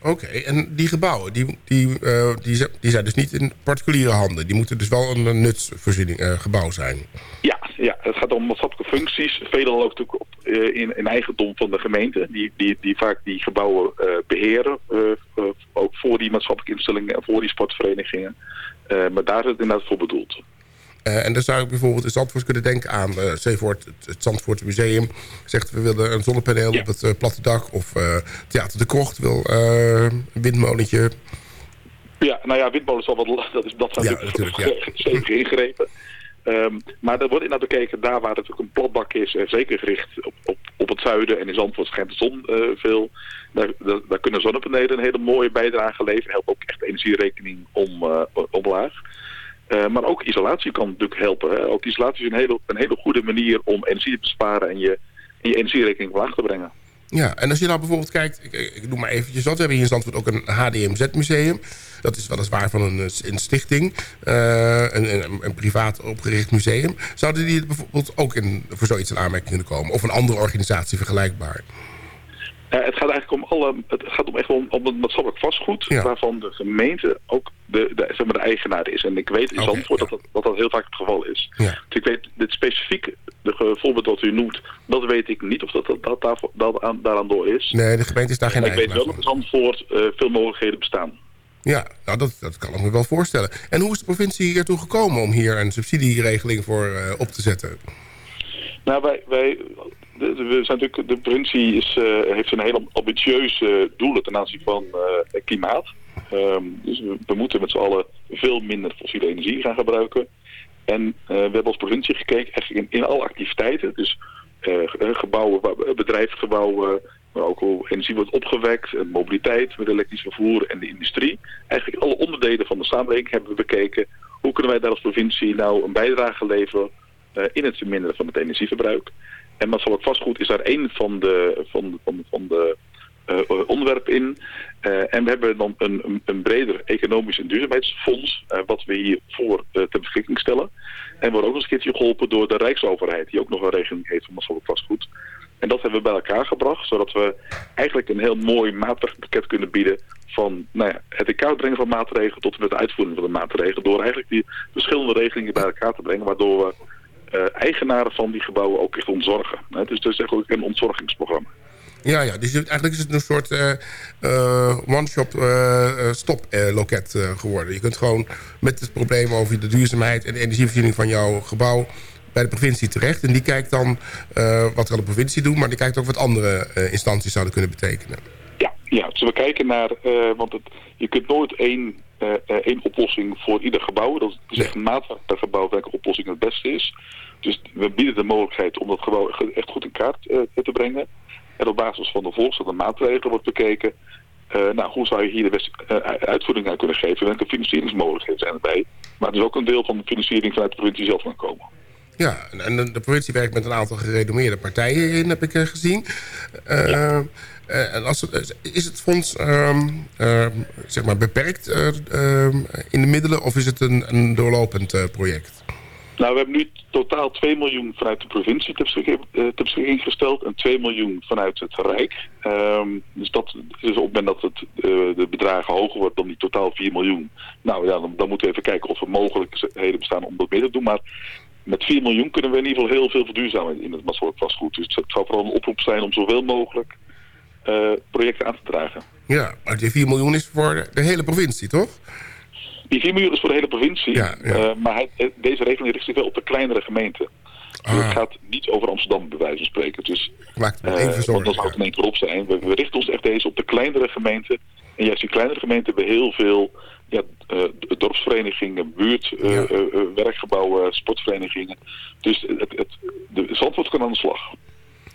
Oké, en die gebouwen, die, die, eh, die, zijn- die zijn dus niet in particuliere handen. Die moeten dus wel een, een nutsvoorziening eh, gebouw zijn. Ja, ja, het gaat om maatschappelijke functies. Veelal ook natuurlijk op, eh, in, in eigendom van de gemeente. Die, die, die vaak die gebouwen eh, beheren. eh, eh, ook voor die maatschappelijke instellingen en voor die sportverenigingen. Maar daar is het inderdaad voor bedoeld. Eh, en dan zou ik bijvoorbeeld in Zandvoort kunnen denken aan... stel je voor, het, Zandvoort Museum zegt... we willen een zonnepaneel op het eh, platte dak. Of Theater de Krocht wil een windmolentje. Ja, nou ja, windmolens zal wat, dat, is, dat zijn Ja, natuurlijk natuurlijk, ja. stevig ingrepen. Ehm, maar er wordt inderdaad bekeken, daar waar het natuurlijk een platbak is, en zeker gericht op, op, op het zuiden en in Zandvoort schijnt de zon veel, daar, daar, daar kunnen zonnepanelen een hele mooie bijdrage leveren. Helpt ook echt de energierekening om, eh, omlaag. Eh, maar ook isolatie kan natuurlijk helpen. Hè. Ook isolatie is een hele, een hele goede manier om energie te besparen en je, je energierekening omlaag te brengen. Ja, en als je nou bijvoorbeeld kijkt... Ik, ik noem maar eventjes wat. We hebben hier in Zandvoort ook een HDMZ-museum. Dat is weliswaar van een, eh, een stichting. eh, een, een, een privaat opgericht museum. Zouden die bijvoorbeeld ook in, voor zoiets in aanmerking kunnen komen? Of een andere organisatie vergelijkbaar? Eh, het gaat eigenlijk om alle, het gaat om echt om, om het maatschappelijk vastgoed, Ja. waarvan de gemeente ook de, de, zeg maar de eigenaar is. En ik weet in Oké, Zandvoort ja. dat, dat dat dat heel vaak het geval is. Ja. Dus ik weet dit specifiek, de voorbeeld dat u noemt, dat weet ik niet of dat, dat, dat aan, daaraan door is. Nee, de gemeente is daar geen Maar ik weet eigenaar wel dat in Zandvoort eh, veel mogelijkheden bestaan. Ja, nou dat, dat kan ik me wel voorstellen. En hoe is de provincie hiertoe gekomen om hier een subsidieregeling voor eh, op te zetten? Nou, wij, wij we zijn natuurlijk, de provincie is, eh, heeft een hele ambitieuze doelen ten aanzien van eh, klimaat. Ehm, dus we, moeten met z'n allen veel minder fossiele energie gaan gebruiken. En eh, we hebben als provincie gekeken eigenlijk in, alle activiteiten. Dus eh, ge- gebouwen, bedrijfsgebouwen, maar ook hoe energie wordt opgewekt, mobiliteit met elektrisch vervoer en de industrie. Eigenlijk alle onderdelen van de samenleving hebben we bekeken. Hoe kunnen wij daar als provincie nou een bijdrage leveren eh, in het verminderen van het energieverbruik. En maatschappelijk vastgoed is daar één van de, van, van, van de eh, onderwerpen in. Eh, en we hebben dan een, een, breder economisch en duurzaamheidsfonds, eh, wat we hiervoor uh, ter beschikking stellen. En we worden ook nog een keertje geholpen door de Rijksoverheid, die ook nog een regeling heeft van maatschappelijk vastgoed. En dat hebben we bij elkaar gebracht, zodat we eigenlijk een heel mooi maatregelenpakket kunnen bieden van nou ja, het in kaart brengen van maatregelen tot en met de uitvoering van de maatregelen. Door eigenlijk die verschillende regelingen bij elkaar te brengen, waardoor we uh, eigenaren van die gebouwen ook echt ontzorgen. Hè? Dus dat is eigenlijk een ontzorgingsprogramma. Ja, ja, dus eigenlijk is het een soort uh, uh, one-shop uh, stop-loket geworden. Je kunt gewoon met het probleem over de duurzaamheid en de energievoorziening van jouw gebouw bij de provincie terecht. En die kijkt dan wat er aan de provincie doet, maar die kijkt ook wat andere instanties zouden kunnen betekenen. Ja, Ja, dus we kijken naar, eh, want het, je kunt nooit één, eh, eh, één oplossing voor ieder gebouw. Dat is echt een maat per gebouw welke oplossing het beste is. Dus we bieden de mogelijkheid om dat gebouw ge- echt goed in kaart eh, te brengen. En op basis van de voorgestelde maatregelen wordt bekeken, eh, nou, hoe zou je hier de beste eh, uitvoering aan kunnen geven? Welke financieringsmogelijkheden zijn erbij? Maar het is ook een deel van de financiering vanuit de provincie zelf kan komen. Ja, en- de, de provincie werkt met een aantal gerenommeerde partijen in, heb ik eh, gezien. Eh, en als het, is het fonds ehm, ehm, zeg maar beperkt eh, ehm, in de middelen of is het een, een doorlopend project? Nou, we hebben nu totaal 2 miljoen vanuit de provincie ter beschikking, eh, ter beschikking gesteld en 2 miljoen vanuit het Rijk. Ehm, dus, dat, dus op het moment dat het, eh, de bedragen hoger wordt dan die totaal 4 miljoen, nou ja, dan, dan moeten we even kijken of er mogelijkheden bestaan om dat meer te doen. Maar met 4 miljoen kunnen we in ieder geval heel veel verduurzamen in het maatschappelijk vastgoed. Dus het zal vooral een oproep zijn om zoveel mogelijk eh, projecten aan te dragen. Ja, maar die 4 miljoen is voor de, hele provincie, toch? Die 4 miljoen is voor de hele provincie, Ja, ja. eh, maar hij, eh, deze regeling richt zich wel op de kleinere gemeenten. Dus Ah. het gaat niet over Amsterdam, bij wijze van spreken. Dus, Maakt me even want zorgen. dan zou het in één keer op zijn. We, we richten ons echt deze op de kleinere gemeenten. En juist die kleinere gemeenten hebben heel veel ja, eh, dorpsverenigingen, buurt, eh, Ja. eh, werkgebouwen, sportverenigingen. Dus het, het, de Zandvoort kan aan de slag.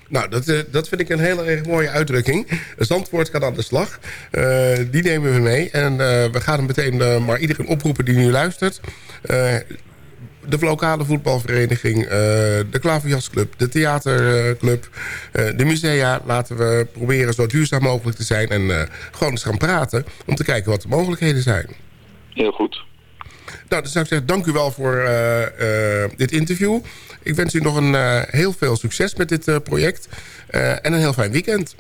Nou, dat, dat vind ik een hele erg mooie uitdrukking. Zandvoort gaat aan de slag. Die nemen we mee. En we gaan hem meteen maar iedereen oproepen die nu luistert. De lokale voetbalvereniging, de klaverjasclub, de theaterclub, de musea. Laten we proberen zo duurzaam mogelijk te zijn en gewoon eens gaan praten om te kijken wat de mogelijkheden zijn. Heel goed. Nou, dan zou ik zeggen, dank u wel voor eh, eh, dit interview. Ik wens u nog een eh, heel veel succes met dit project en een heel fijn weekend.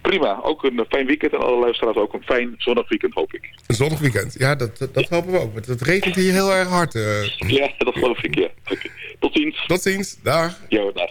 Prima. Ook een fijn weekend en alle luisteraars ook een fijn zonnig weekend, hoop ik. Een zonnig weekend. Ja, dat, dat, dat hopen we ook. Want het regent hier heel erg hard. Ja, dat geloof ik, ja. Tot ziens. Tot ziens. Dag. Ja, dag.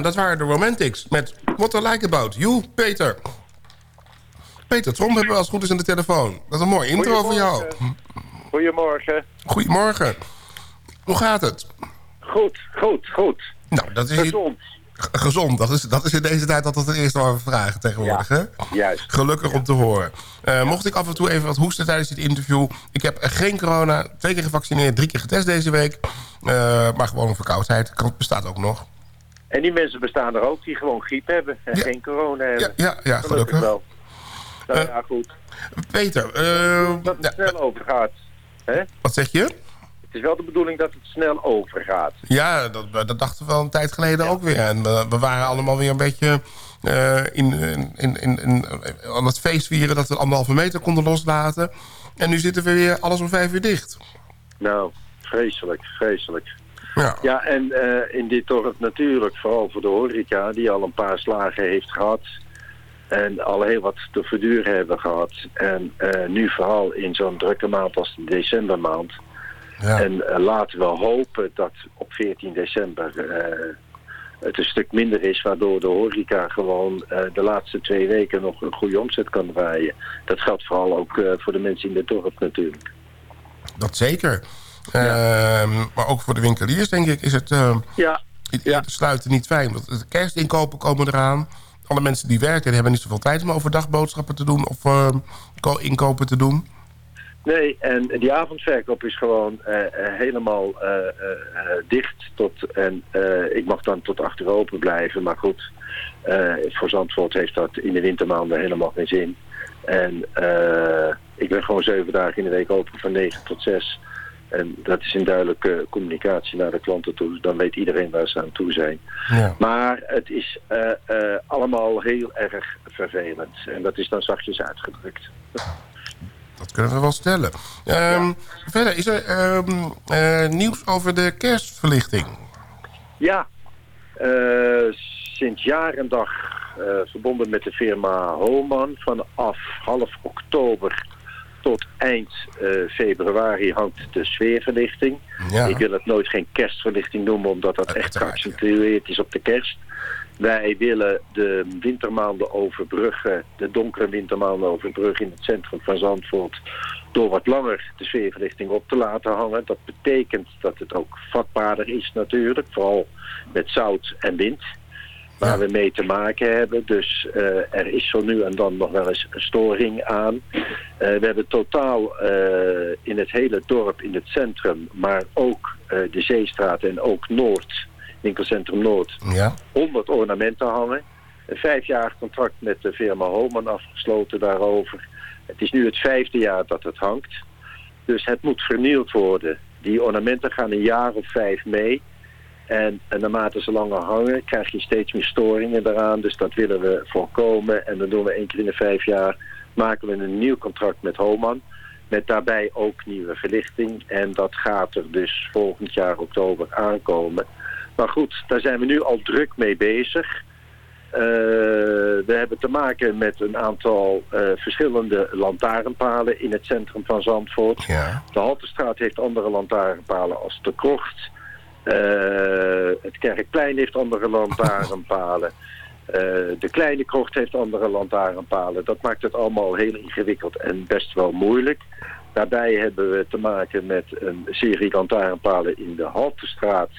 Ja, dat waren de Romantics met What I Like About You, Peter. Peter Tromp hebben we als het goed is aan de telefoon. Dat is een mooi intro voor jou. Goedemorgen. Goedemorgen. Hoe gaat het? Goed, goed, goed. Nou, dat is Gezond. Gezond. Dat is, dat is in deze tijd altijd het eerste waar we vragen tegenwoordig. Hè? Juist. Gelukkig om te horen. Eh, mocht ik af en toe even wat hoesten tijdens dit interview. Ik heb geen corona. Twee keer gevaccineerd, drie keer getest deze week. Eh, maar gewoon een verkoudheid. Kan- bestaat ook nog. En die mensen bestaan er ook die gewoon griep hebben en Ja. geen corona hebben. Ja, ja gelukkig. wel. Nou Eh, ja, goed. Peter, eh, Dat het snel overgaat. Hè? wat zeg je? Het is wel de bedoeling dat het snel overgaat. Ja, dat, dat dachten we al een tijd geleden ook weer. En we, we waren allemaal weer een beetje eh, in, in, in, in, in- aan het feest vieren... dat we anderhalve meter konden loslaten. En nu zitten we weer alles om vijf uur dicht. Nou, vreselijk, vreselijk. Ja. Ja, en eh, in dit dorp natuurlijk, vooral voor de horeca, die al een paar slagen heeft gehad. En al heel wat te verduren hebben gehad. En eh, nu vooral in zo'n drukke maand als de decembermaand. Ja. En eh, laten we hopen dat op 14 december het een stuk minder is, waardoor de horeca gewoon de laatste twee weken nog een goede omzet kan draaien. Dat geldt vooral ook voor de mensen in het dorp natuurlijk. Dat zeker. Ehm, maar ook voor de winkeliers, denk ik, is het uh, Ja. ja. sluiten niet fijn. Want de kerstinkopen komen eraan. Alle mensen die werken, die hebben niet zoveel tijd om overdag boodschappen te doen... of eh, ko- inkopen te doen. Nee, en die avondverkoop is gewoon eh, eh, helemaal eh, dicht. Tot, en ik mag dan tot achter open blijven. Maar goed, voor Zandvoort heeft dat in de wintermaanden helemaal geen zin. En ik ben gewoon zeven dagen in de week open van 9 tot 6. En dat is een duidelijke communicatie naar de klanten toe. Dan weet iedereen waar ze aan toe zijn. Ja. Maar het is eh, eh, allemaal heel erg vervelend. En dat is dan zachtjes uitgedrukt. Dat kunnen we wel stellen. Ehm, Verder, is er ehm, eh, nieuws over de kerstverlichting? Ja, sinds jaar en dag verbonden met de firma Homan. Vanaf half oktober tot eind eh, februari hangt de sfeerverlichting. Ja. Ik wil het nooit geen kerstverlichting noemen, omdat dat echt geaccentueerd is op de kerst. Wij willen de wintermaanden overbruggen, de donkere wintermaanden overbruggen in het centrum van Zandvoort. Door wat langer de sfeerverlichting op te laten hangen. Dat betekent dat het ook vatbaarder is natuurlijk, vooral met zout en wind. Waar we mee te maken hebben. Dus eh, er is zo nu en dan nog wel eens een storing aan. Eh, we hebben totaal eh, in het hele dorp, in het centrum, maar ook de Zeestraat en ook Noord, winkelcentrum Noord, Ja. 100 ornamenten hangen. Een vijfjarig contract met de firma Homan afgesloten daarover. Het is nu het vijfde jaar dat het hangt. Dus het moet vernieuwd worden. Die ornamenten gaan een jaar of vijf mee. En, en naarmate ze langer hangen, krijg je steeds meer storingen eraan. Dus dat willen we voorkomen. En dan doen we één keer in de vijf jaar, maken we een nieuw contract met Homan. Met daarbij ook nieuwe verlichting. En dat gaat er dus volgend jaar oktober aankomen. Maar goed, daar zijn we nu al druk mee bezig. Eh, we hebben te maken met een aantal eh, verschillende lantaarnpalen in het centrum van Zandvoort. Ja. De Haltestraat heeft andere lantaarnpalen als de Krocht. Eh, het Kerkplein heeft andere lantaarnpalen. Eh, de Kleine Krocht heeft andere lantaarnpalen. Dat maakt het allemaal heel ingewikkeld en best wel moeilijk. Daarbij hebben we te maken met een serie lantaarnpalen in de Haltestraat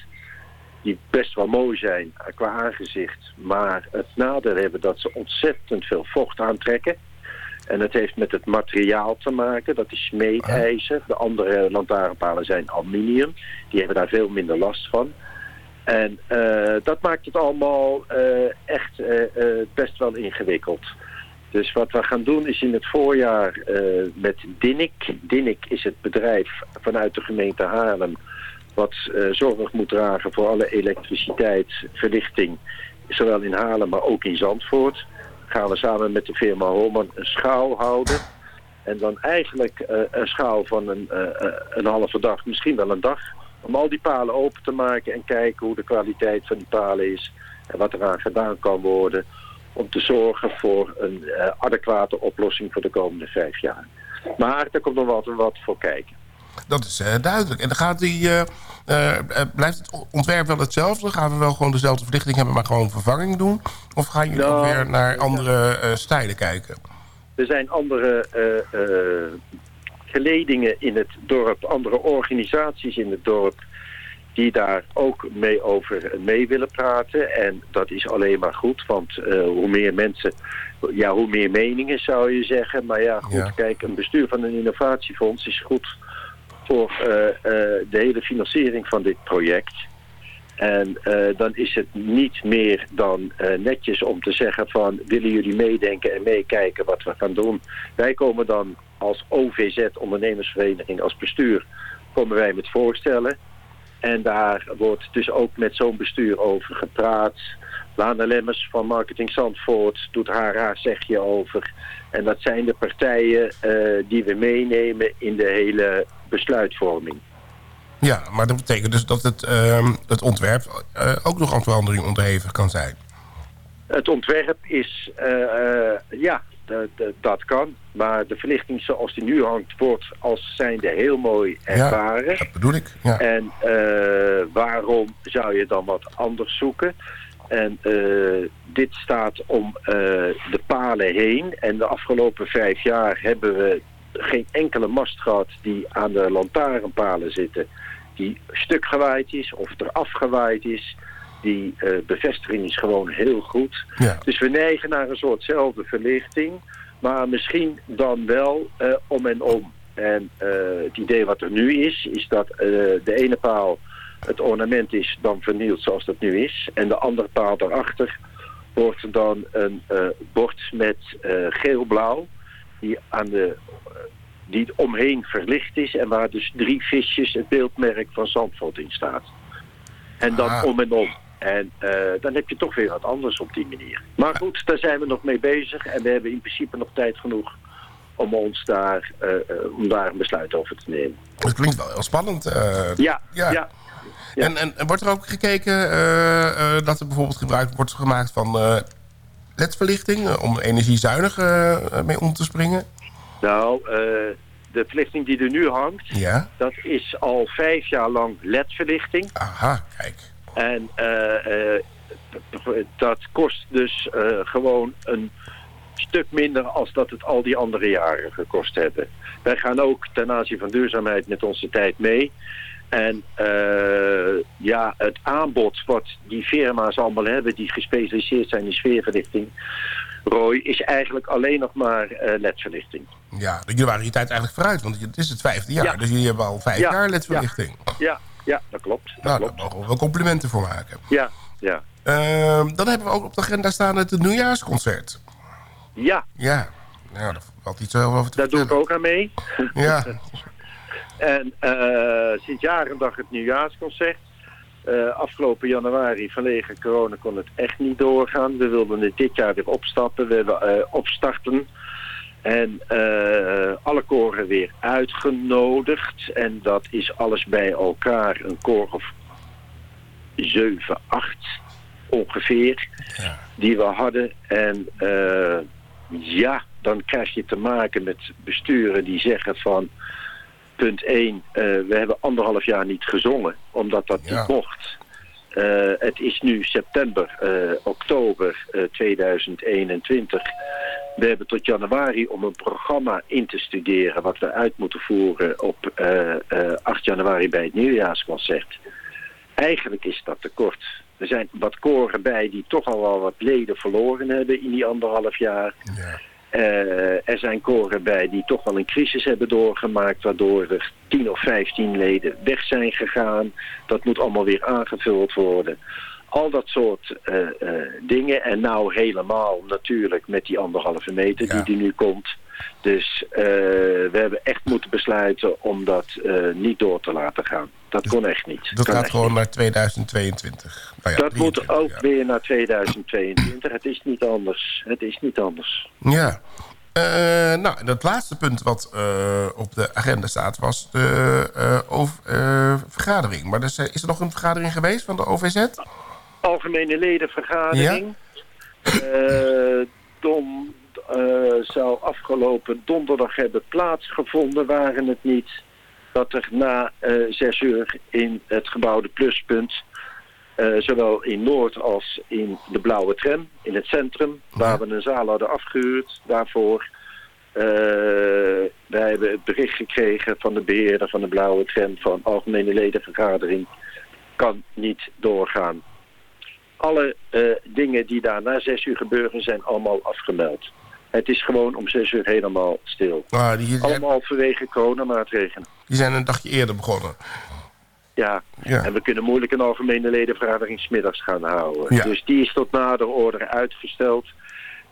die best wel mooi zijn eh, qua aangezicht. Maar het nadeel hebben dat ze ontzettend veel vocht aantrekken. En het heeft met het materiaal te maken. Dat is smeedijzer. De andere lantaarnpalen zijn aluminium. Die hebben daar veel minder last van. En eh, dat maakt het allemaal eh, echt eh, best wel ingewikkeld. Dus wat we gaan doen is in het voorjaar met Dinnik. Dinnik is het bedrijf vanuit de gemeente Haarlem wat zorg moet dragen voor alle elektriciteit, verlichting, zowel in Haarlem maar ook in Zandvoort. Gaan we samen met de firma Holman een schouw houden. En dan eigenlijk eh, een schouw van een, eh, eh, een halve dag, misschien wel een dag. Om al die palen open te maken en kijken hoe de kwaliteit van die palen is. En wat eraan gedaan kan worden. Om te zorgen voor een adequate oplossing voor de komende vijf jaar. Maar daar komt nog wat, wat voor kijken. Dat is eh, duidelijk. En dan gaat die, eh, eh, blijft het ontwerp wel hetzelfde? Gaan we wel gewoon dezelfde verlichting hebben, maar gewoon vervanging doen? Of gaan jullie Nou, ook weer naar andere stijlen kijken? Er zijn andere geledingen in het dorp, andere organisaties in het dorp die daar ook mee over mee willen praten. En dat is alleen maar goed, want hoe meer mensen, ja, hoe meer meningen zou je zeggen. Maar ja, goed, Ja. kijk, een bestuur van een innovatiefonds is goed voor eh, eh, de hele financiering van dit project. En eh, dan is het niet meer dan netjes om te zeggen van willen jullie meedenken en meekijken wat we gaan doen. Wij komen dan als OVZ, ondernemersvereniging, als bestuur, komen wij met voorstellen. En daar wordt dus ook met zo'n bestuur over gepraat. Lana Lemmers van Marketing Zandvoort doet haar haar zegje over. En dat zijn de partijen die we meenemen in de hele besluitvorming. Ja, maar dat betekent dus dat het, ehm, het ontwerp eh, ook nog aan verandering onderhevig kan zijn. Het ontwerp is, eh, eh, ja, dat kan. Maar de verlichting zoals die nu hangt, wordt als zijnde heel mooi ervaren. dat bedoel ik. Ja. En waarom zou je dan wat anders zoeken? En dit staat om de palen heen. En de afgelopen vijf jaar hebben we geen enkele mast gehad die aan de lantaarnpalen zitten. Die stuk gewaaid is of eraf gewaaid is. Die eh, bevestiging is gewoon heel goed. Ja. Dus we neigen naar een soortzelfde verlichting. Maar misschien dan wel eh, om en om. En eh, het idee wat er nu is, is dat de ene paal het ornament is dan vernield zoals dat nu is. En de andere paal daarachter wordt dan een bord met geel-blauw. Die, aan de, eh, die omheen verlicht is. En waar dus drie visjes het beeldmerk van Zandvoort in staat. En dan Ah. om en om. En eh, dan heb je toch weer wat anders op die manier. Maar goed, daar zijn we nog mee bezig. En we hebben in principe nog tijd genoeg om ons daar, eh, om daar een besluit over te nemen. Het klinkt wel heel spannend. Ja, ja. ja. En, en, en wordt er ook gekeken dat er bijvoorbeeld gebruik wordt gemaakt van ledverlichting... eh, om energiezuinig eh, mee om te springen? Nou, eh, de verlichting die er nu hangt, Ja. dat is al vijf jaar lang ledverlichting. Aha, kijk. En eh, eh, dat kost dus eh, gewoon een stuk minder als dat het al die andere jaren gekost hebben. Wij gaan ook ten aanzien van duurzaamheid met onze tijd mee. En eh, ja, het aanbod wat die firma's allemaal hebben die gespecialiseerd zijn in sfeerverlichting, Roy, is eigenlijk alleen nog maar eh, ledverlichting. Ja, jullie waren je tijd eigenlijk vooruit, want het is het vijfde jaar. Ja. Dus jullie hebben al vijf Ja, jaar ledverlichting. Ja, ja, dat klopt. Dat Nou, klopt. daar mogen we wel complimenten voor maken. Ja, ja. Ehm, dan hebben we ook op de agenda staan het nieuwjaarsconcert. Ja, Ja, nou, daar valt iets over te daar doe ik ook aan mee. Ja, En eh, sinds jaren dag het nieuwjaarsconcert. Eh, afgelopen januari vanwege corona kon het echt niet doorgaan. We wilden het dit jaar weer opstappen. We hebben eh, opstarten. En eh, alle koren weer uitgenodigd. En dat is alles bij elkaar een koor of 7, 8 ongeveer. Die we hadden. En eh, ja, dan krijg je te maken met besturen die zeggen van... Punt 1, we hebben anderhalf jaar niet gezongen, omdat dat Ja. niet mocht. Eh, het is nu september, eh, oktober eh, 2021. We hebben tot januari om een programma in te studeren... wat we uit moeten voeren op eh, eh, 8 januari bij het nieuwjaarsconcert. Eigenlijk is dat tekort. Er zijn wat koren bij die toch al wel wat leden verloren hebben in die anderhalf jaar. ja. Eh, er zijn koren bij die toch wel een crisis hebben doorgemaakt... waardoor er 10 of 15 leden weg zijn gegaan. Dat moet allemaal weer aangevuld worden. Al dat soort eh, eh, dingen. En nou helemaal natuurlijk met die anderhalve meter Ja. die er nu komt. Dus we hebben echt moeten besluiten om dat niet door te laten gaan. Dat kon echt niet. dat Kan gaat gewoon naar 2022. Nou ja, dat moet 23, ook ja. weer naar 2022. Het is niet anders. Het is niet anders. Ja. Eh, nou, en het laatste punt wat eh, op de agenda staat was de eh, over- vergadering. Maar dus, is er nog een vergadering geweest van de OVZ? Algemene ledenvergadering. Eh, Dom zou afgelopen donderdag hebben plaatsgevonden, waren het niet. Dat er na eh, zes uur in het gebouwde pluspunt, eh, zowel in Noord als in de blauwe tram, in het centrum, waar we een zaal hadden afgehuurd daarvoor. eh, wij hebben het bericht gekregen van de beheerder van de blauwe tram van algemene ledenvergadering kan niet doorgaan. Alle dingen die daar na zes uur gebeuren zijn allemaal afgemeld. Het is gewoon om zes uur helemaal stil. Ah, die, die, Allemaal vanwege coronamaatregelen. Die zijn een dagje eerder begonnen. Ja. Ja. en we kunnen moeilijk een algemene ledenvergadering smiddags gaan houden. Ja. Dus die is tot nader order uitgesteld.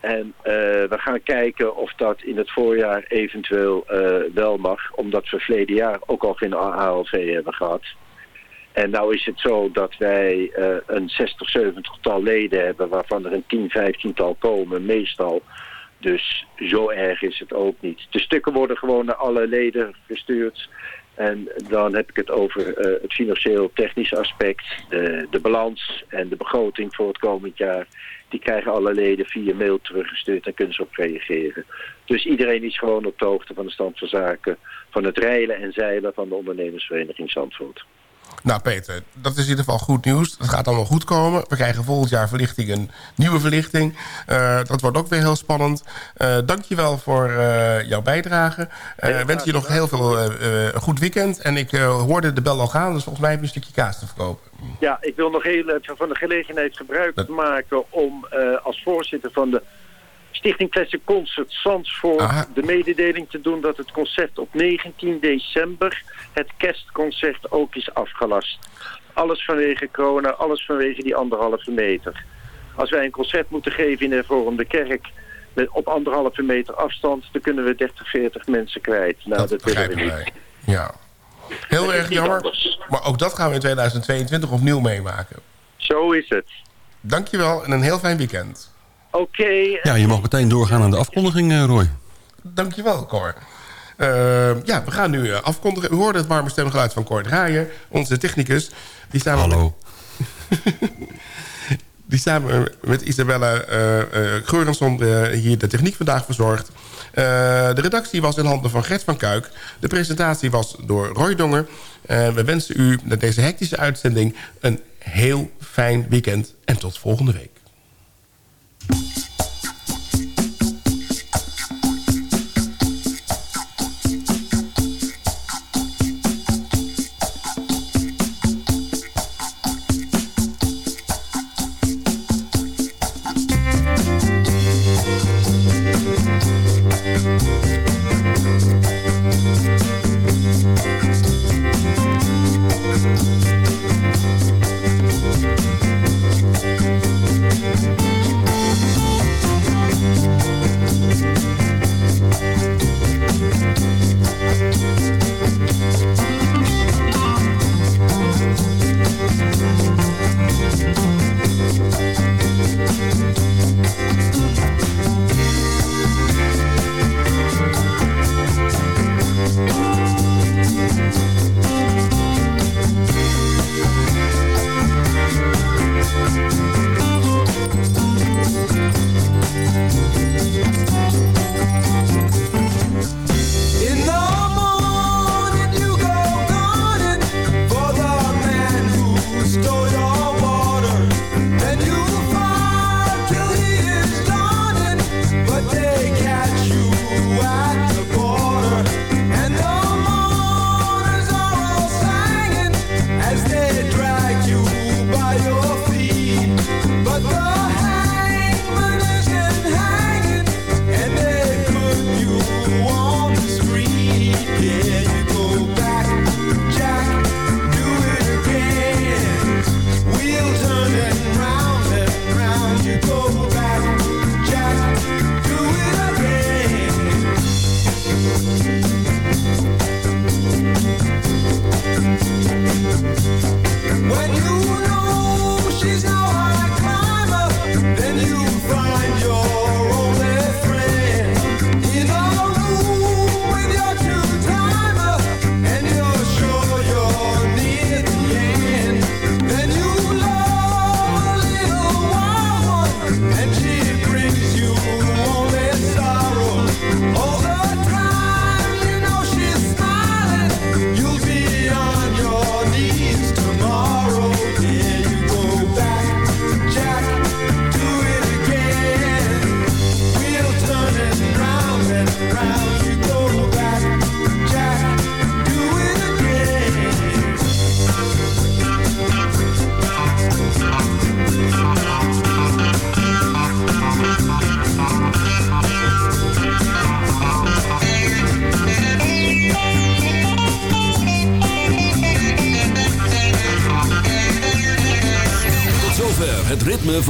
En eh, we gaan kijken of dat in het voorjaar eventueel eh, wel mag. Omdat we verleden jaar ook al geen ALV hebben gehad. En nou is het zo dat wij eh, een 60, 70 tal leden hebben... waarvan er een 10, 15 tal komen, meestal. Dus zo erg is het ook niet. De stukken worden gewoon naar alle leden gestuurd. En dan heb ik het over eh, het financieel-technische aspect, de, de balans en de begroting voor het komend jaar. Die krijgen alle leden via mail teruggestuurd en kunnen ze op reageren. Dus iedereen is gewoon op de hoogte van de stand van zaken van het reilen en zeilen van de ondernemersvereniging Zandvoort. Nou Peter, dat is in ieder geval goed nieuws. Dat gaat allemaal goed komen. We krijgen volgend jaar verlichting een nieuwe verlichting. Eh, dat wordt ook weer heel spannend. Uh, dankjewel voor uh, jouw bijdrage. Uh, wens je nog heel veel een goed weekend. En ik hoorde de bel al gaan, dus volgens mij heb je een stukje kaas te verkopen. Ja, ik wil nog heel even van de gelegenheid gebruik dat... maken om als voorzitter van de Stichting Classic Concert Zandvoort Aha. de mededeling te doen dat het concert op 19 december, het kerstconcert, ook is afgelast. Alles vanwege corona, alles vanwege die anderhalve meter. Als wij een concert moeten geven in de hervormde kerk met op anderhalve meter afstand, dan kunnen we 30, 40 mensen kwijt. Nou, dat, dat willen we niet. Wij. Ja. Heel erg jammer, anders. maar ook dat gaan we in 2022 opnieuw meemaken. Zo is het. Dankjewel en een heel fijn weekend. Oké. Okay. Ja, je mag meteen doorgaan aan de afkondiging, Roy. Dankjewel, Cor. Uh, ja, we gaan nu uh, afkondigen. U hoorde het warme stemgeluid van Cor Draaien, onze technicus. Die samen Hallo. Met, die samen met Isabella uh, Geurenson hier de techniek vandaag verzorgt. de redactie was in handen van Gert van Kuik. De presentatie was door Roy Donger. we wensen u met deze hectische uitzending een heel fijn weekend. En tot volgende week.